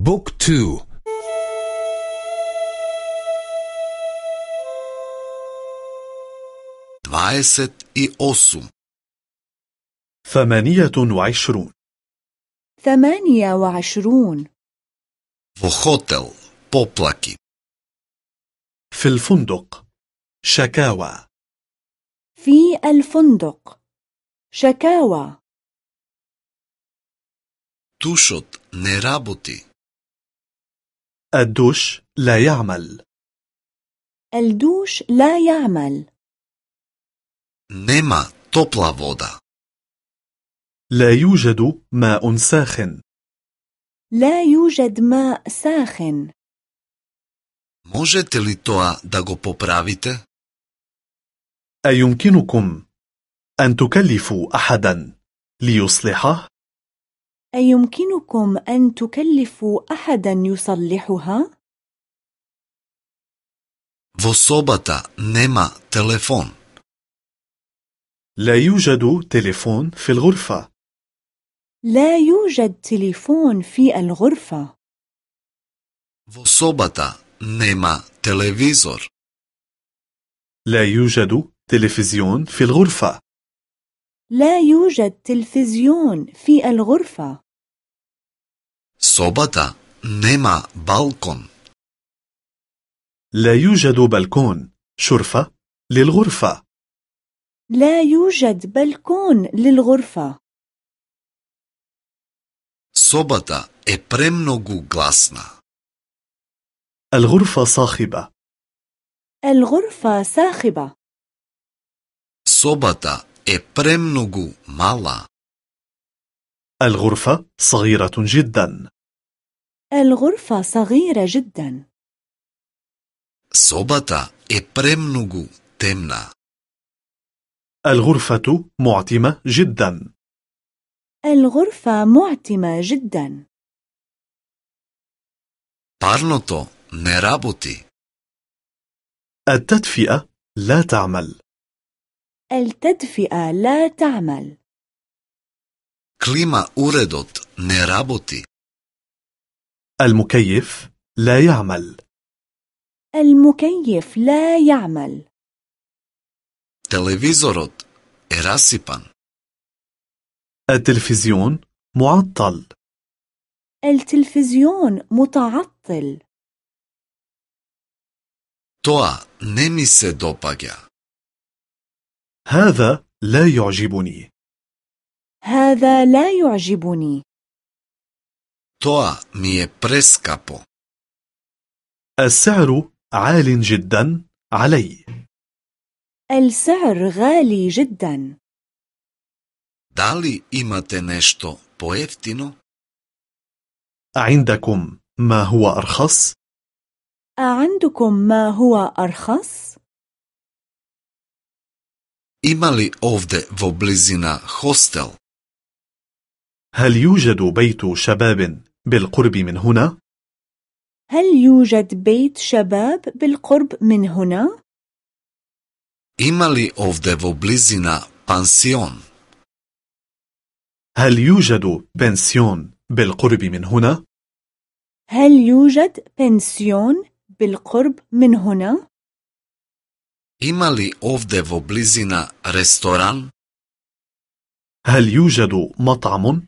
بوك تو دوايست اي اوسم ثمانية وعشرون ثمانية وعشرون Во хотел, поплаки. في الفندق شكاوى في الفندق شكاوى Тушот не работи. الدوش لا يعمل الدوش لا يعمل Нема топла вода. لا يوجد ماء ساخن لا يوجد ماء ساخن Можете ли тоа да го поправите? أيمكنكم أن تكلفوا أحدا ليصلحه؟ أيمكنكم أن تكلفوا أحدا يصلحها؟ Во собата нема телефон. لا يوجد تليفون في الغرفة لا يوجد تليفون في الغرفة Во собата нема телевизор. لا يوجد تلفزيون في الغرفة لا يوجد تلفزيون في الغرفة Sobata nema balkon. لا يوجد بلكون شرفة للغرفة لا يوجد بلكون للغرفة Sobata je premnogu glasna. الغرفة صاخبة الغرفة صاخبة Sobata je premnogu mala. الغرفة صغيرة جدا الغرفة صغيرة جدا Собата е премногу темна. الغرفة معتمة جدا الغرفة معتمة جدا Парното не работи. التدفئة لا تعمل التدفئة لا تعمل Клима уредот не работи. المكيف لا يعمل المكيف لا يعمل Телевизорот е расипан. التلفزيون معطل التلفزيون متعطل Тоа не ми се допаѓа. هذا لا يعجبني هذا لا يعجبني Тоа ми е прескапо. السعر عال جدا علي السعر غالي جدا Дали имате нешто поевтино? عندكم ما هو أرخص؟ أعندكم ما هو أرخص؟ Има ли овде во близина хостел? هل يوجد بيت شباب بالقرب من هنا؟ هل يوجد بيت شباب بالقرب من هنا؟ Ima li ovde vo blizina pansion? هل يوجد بنسيون بالقرب من هنا؟ هل يوجد بنسيون بالقرب من هنا؟ Ima li ovde vo blizina restoran? هل يوجد مطعم